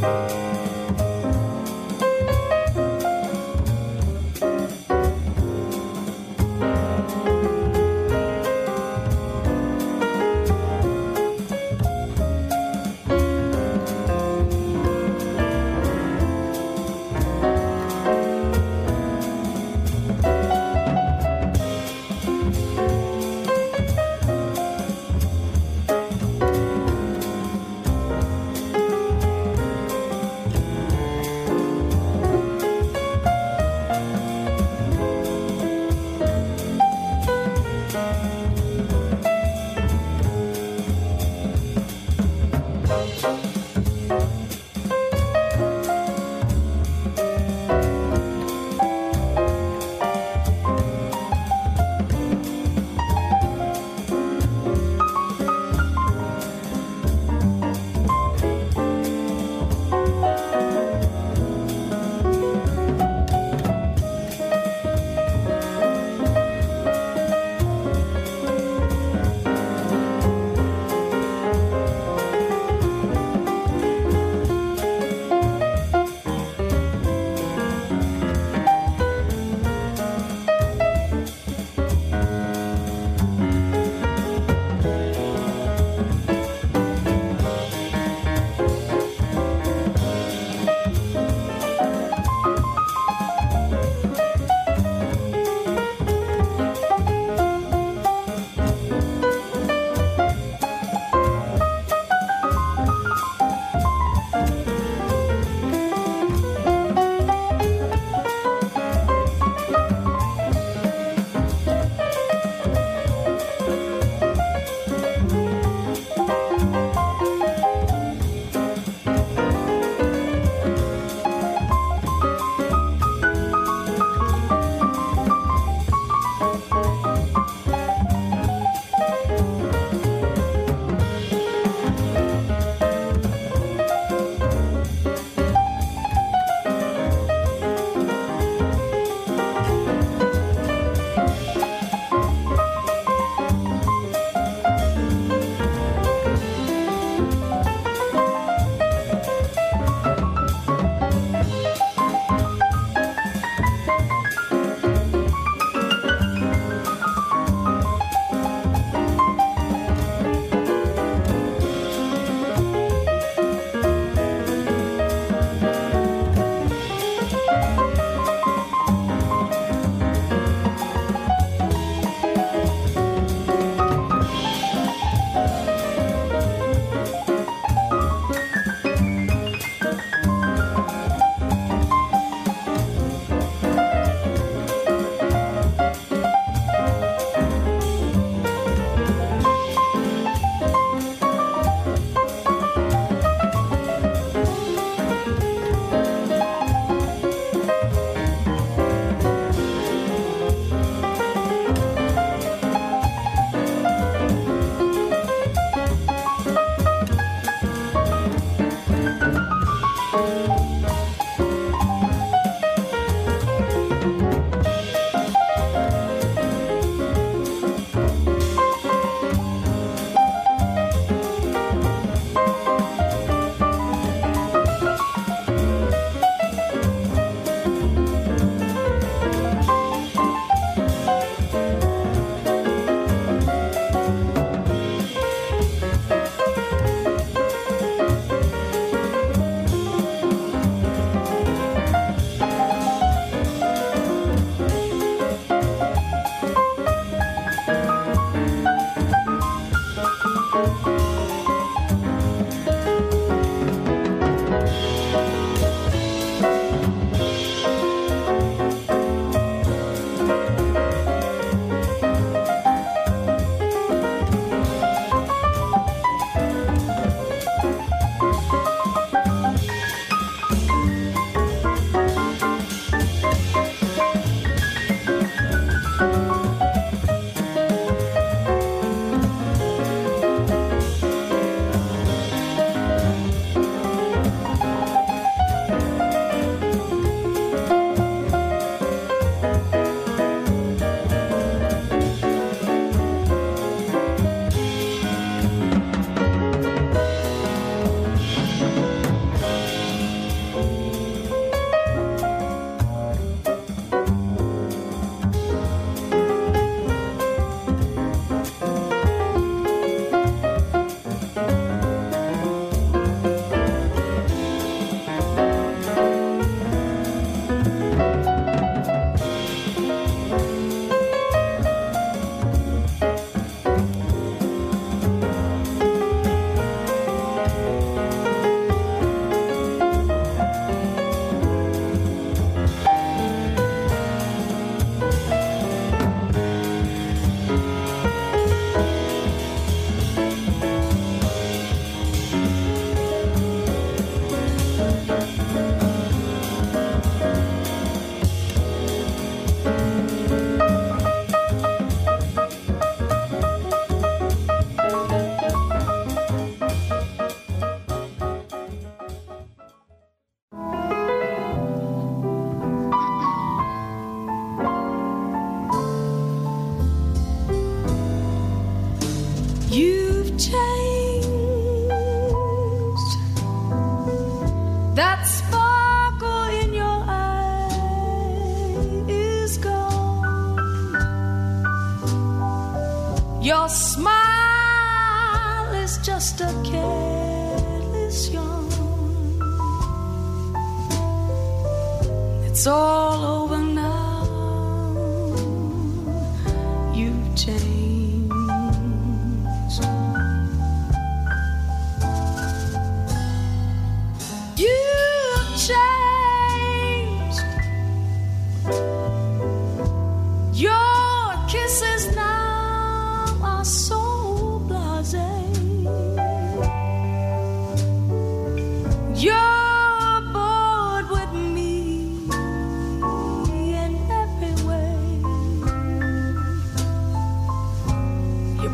Bye.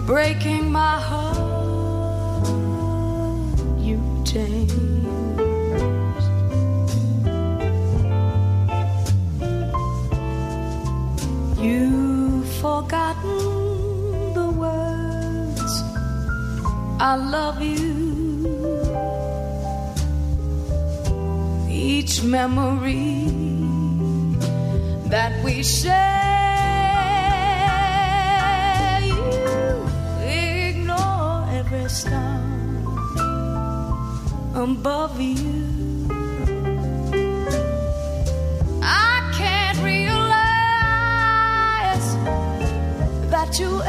breaking my heart. You changed. You've forgotten the words I love you. Each memory that we share. star above you. I can't realize that you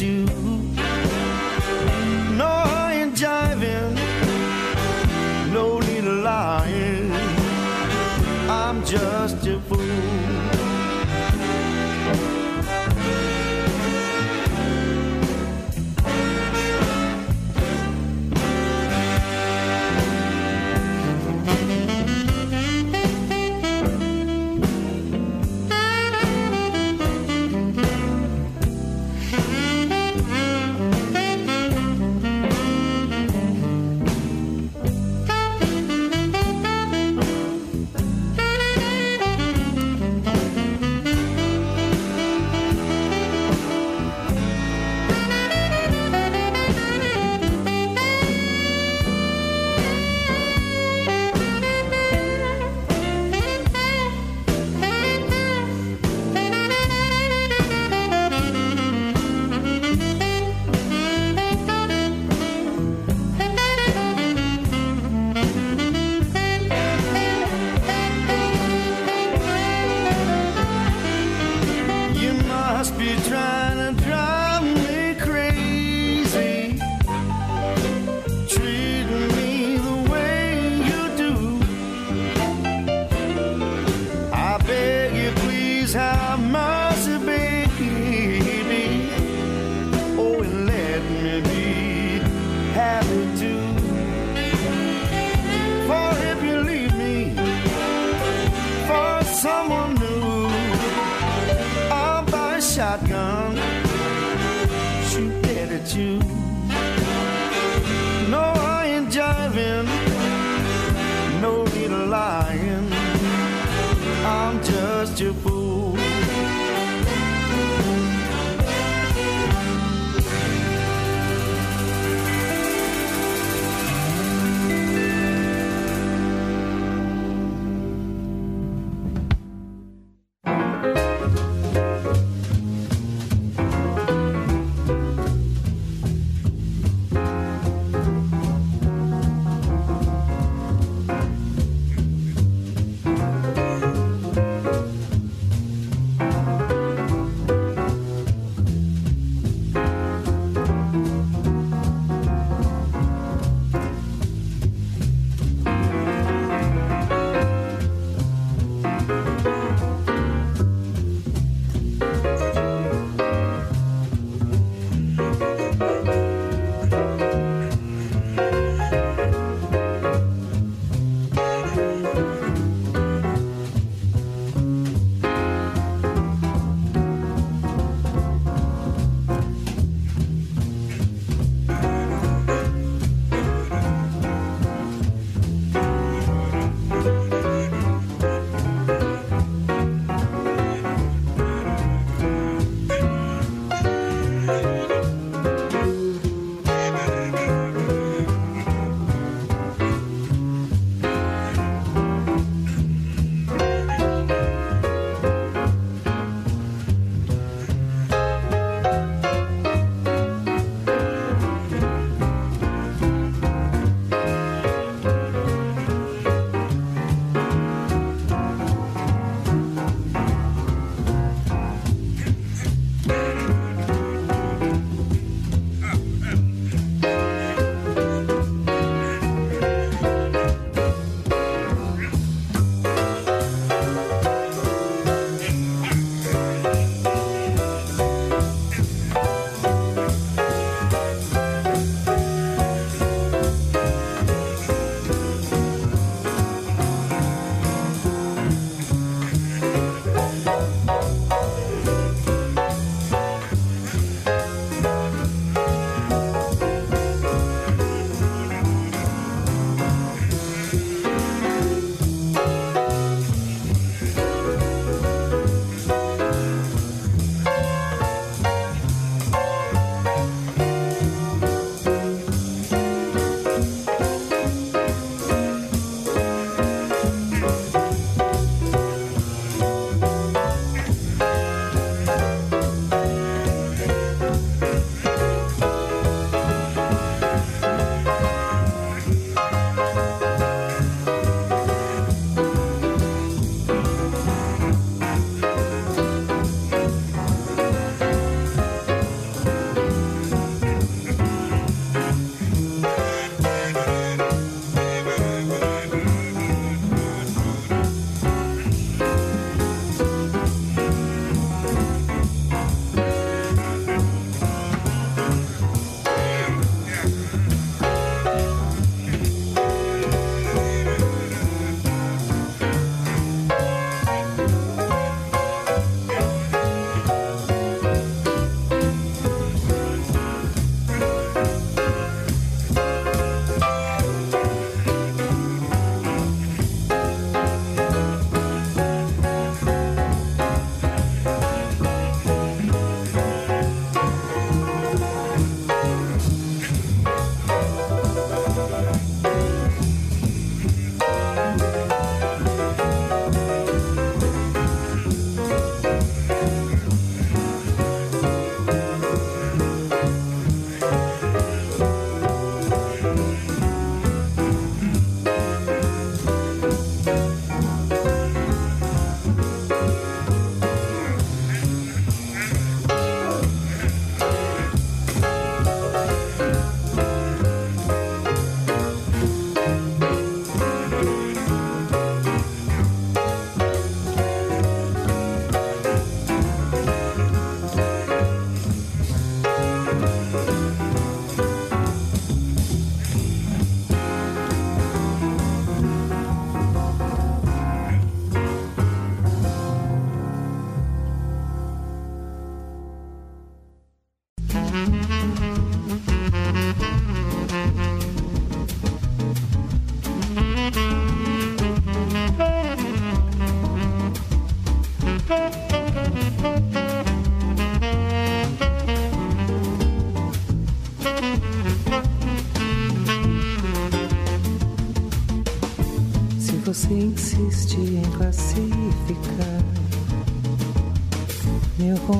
you. at you. No, I ain't jiving, no need lying. I'm just your.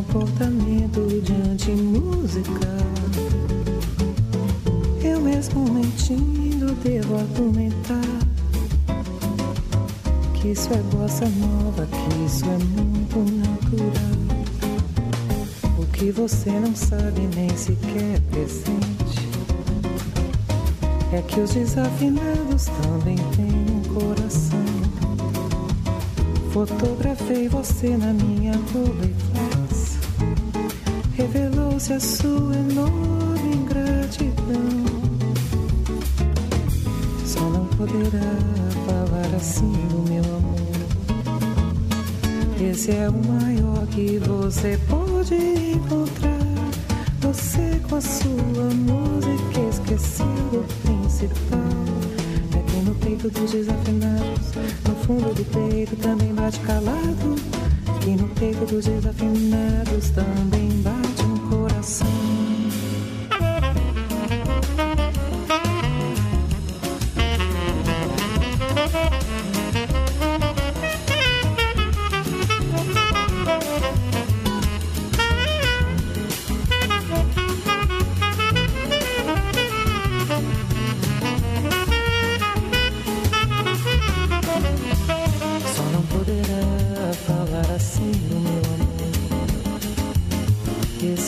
Comportamento diante música, eu mesmo mentindo devo argumentar que isso é bossa nova, que isso é muito natural. O que você não sabe nem sequer presente é que os desafinados também têm um coração. Fotografei você na minha Rolleiflex. Revelou-se a sua enorme ingratidão. Só não poderá falar assim do meu amor. Esse é o maior que você pode encontrar. Você com a sua música esqueceu do principal. É que no peito dos desafinados, no fundo do peito também bate calado. Que no peito dos desafinados também bate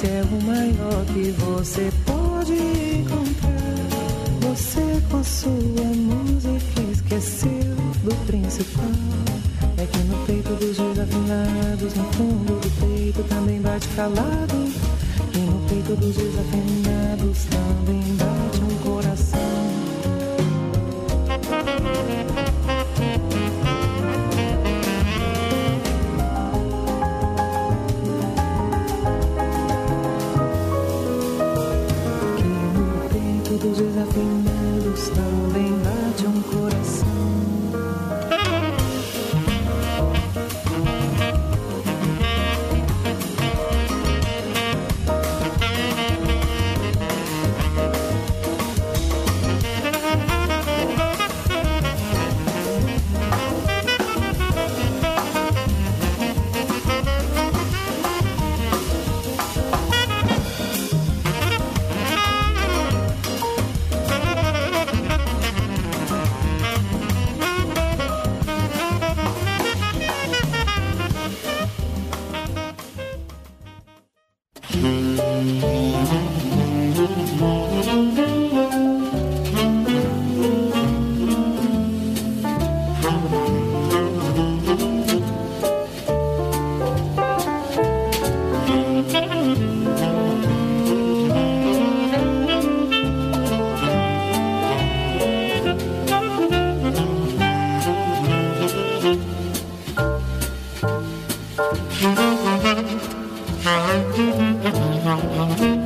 Esse é o maior que você pode encontrar. Você com sua música esqueceu do principal. É que no peito dos desafinados, no fundo do peito também bate calado. E no peito dos desafinados também bate um coração. Thank you.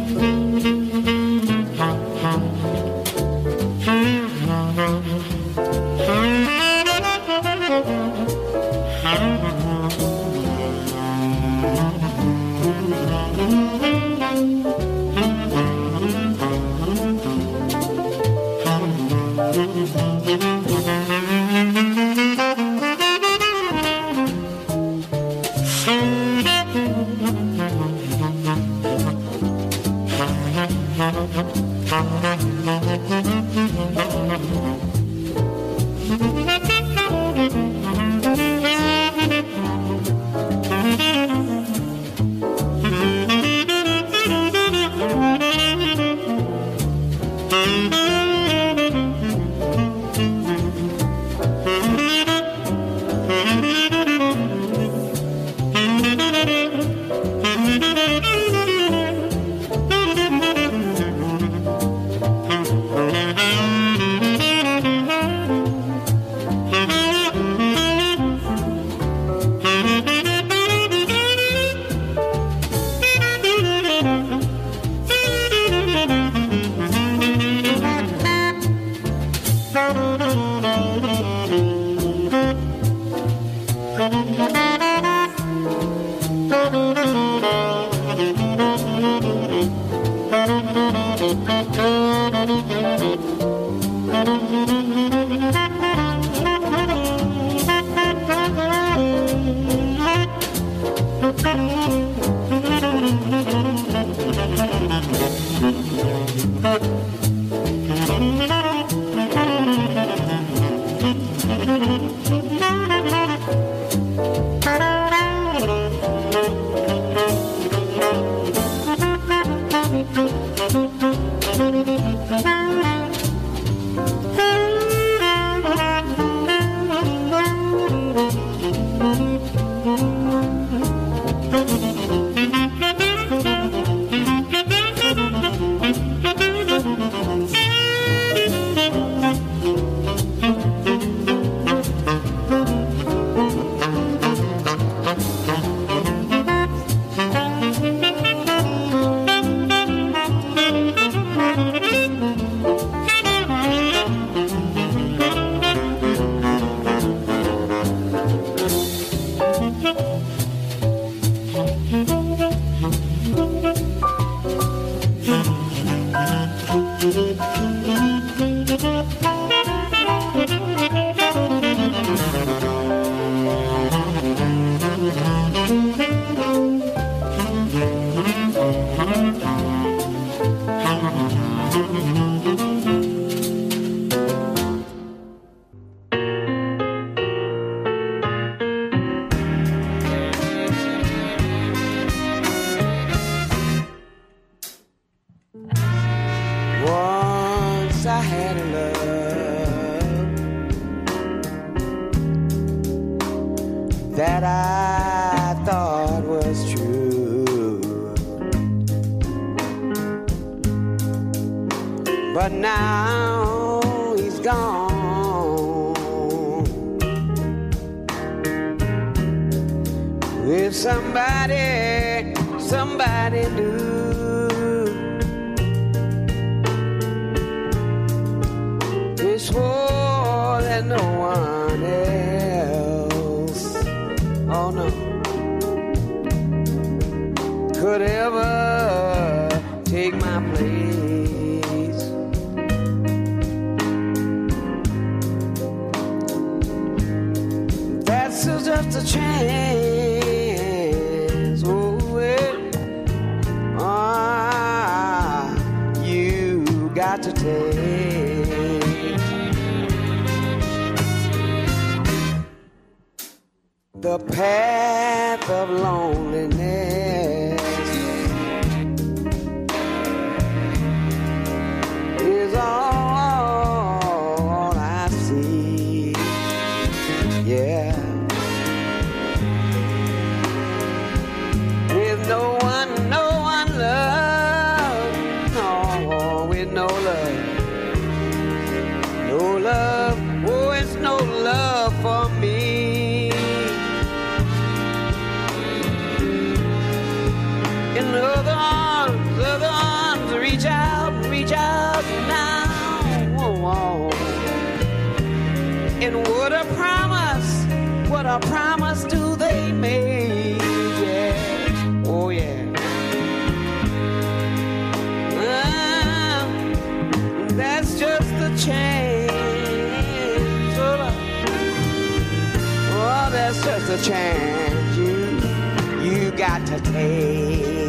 Was true. But now he's gone. With somebody, somebody new. this swore could ever take my place. That's just a chance. Oh, well, ah, you got to take. The path of loneliness a chance you, you got to take.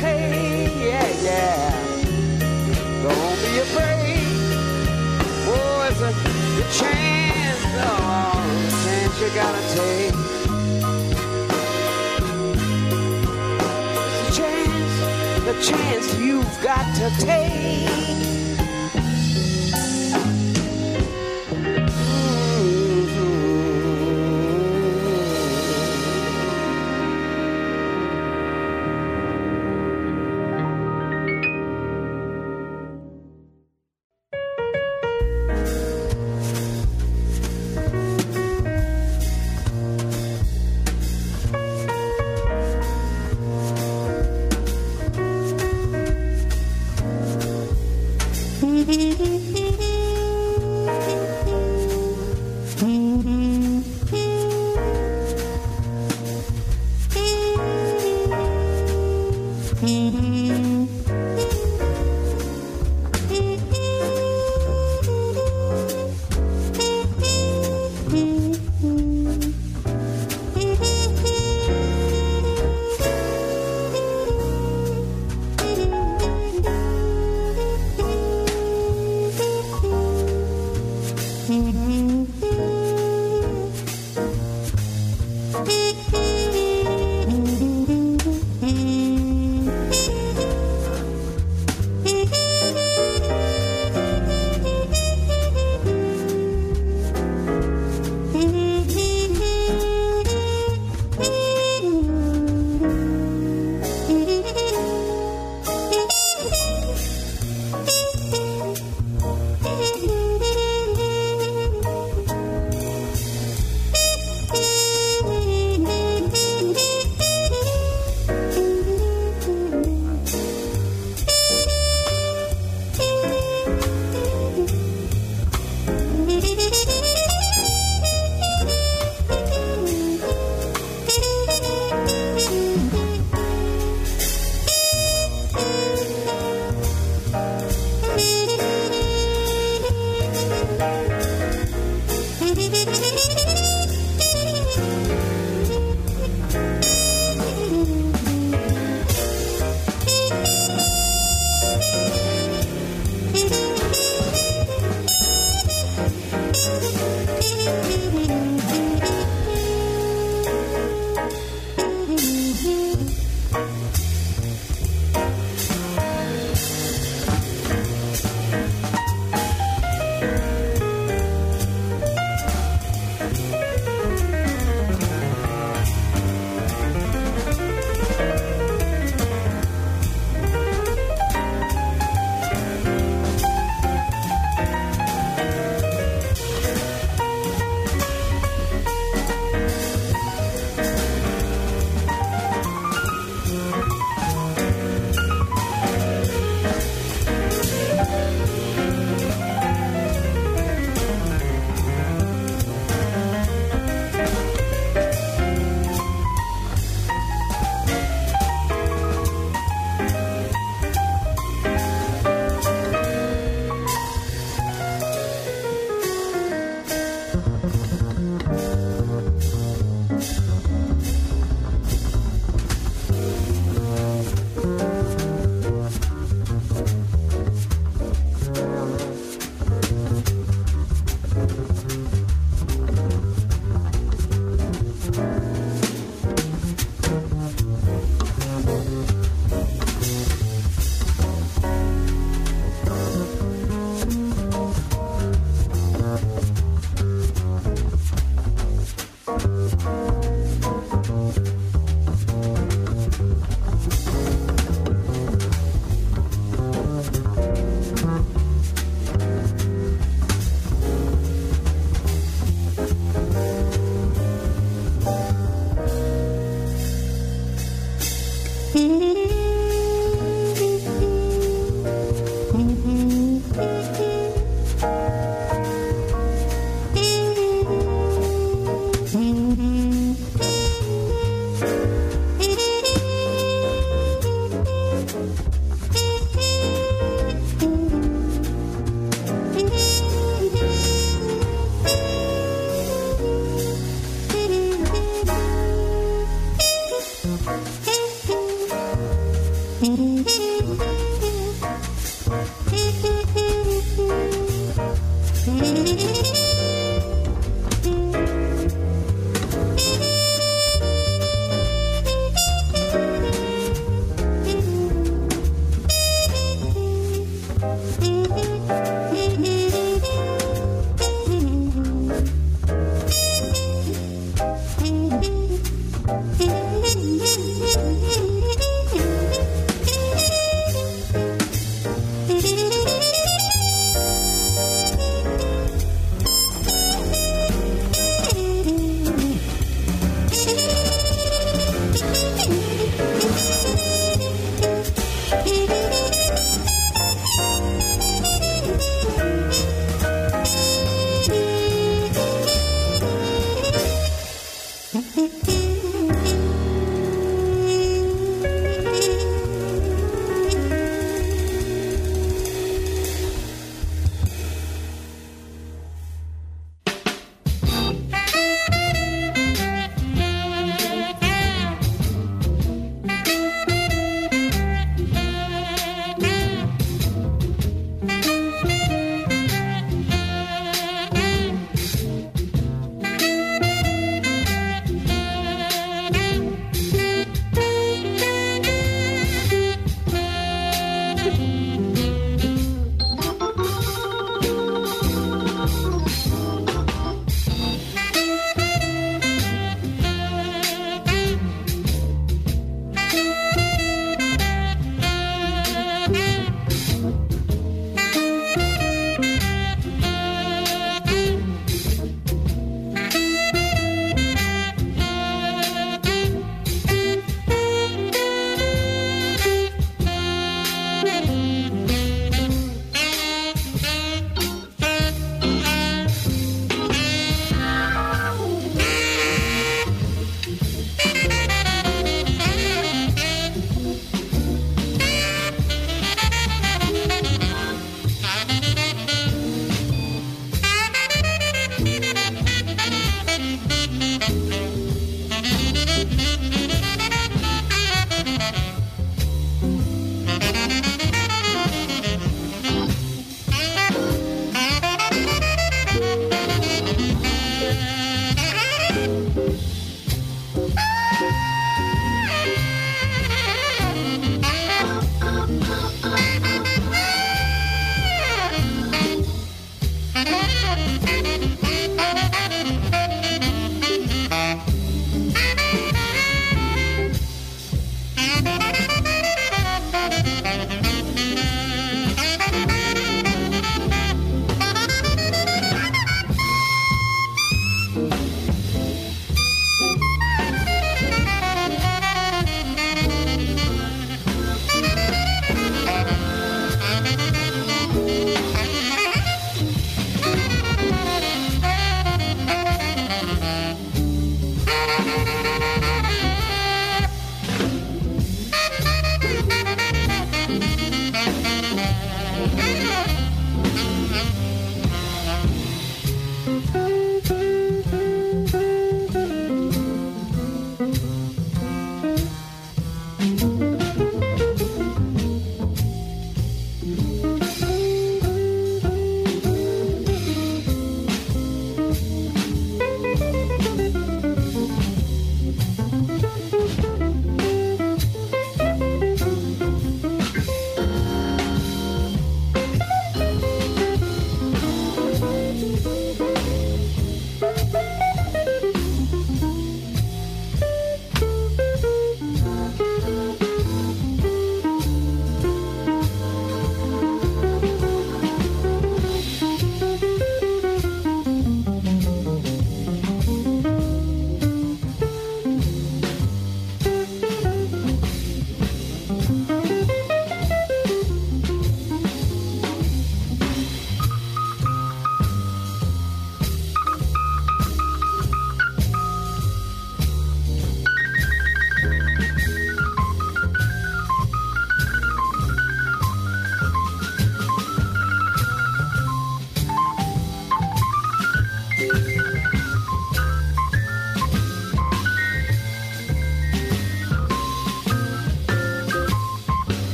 yeah, yeah. Don't be afraid. Oh, it's a, chance, a chance you gotta take. It's a chance, chance you've got to take.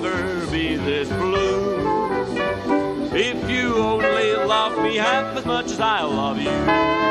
never be this blue. If you only love me half as much as I love you.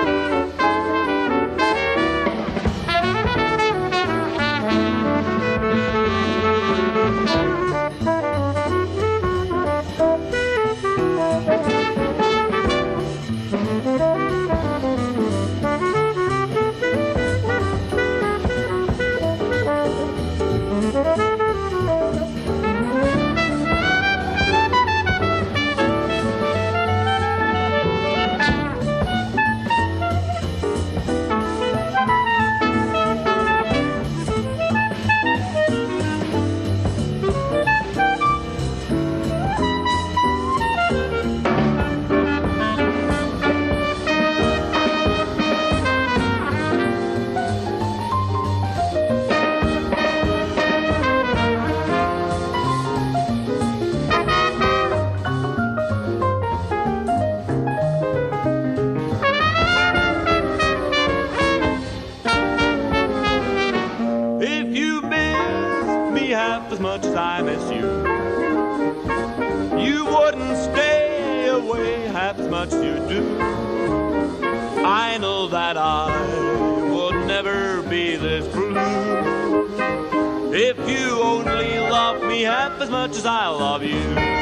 much you do. I know that I would never be this blue if you only love me half as much as I love you.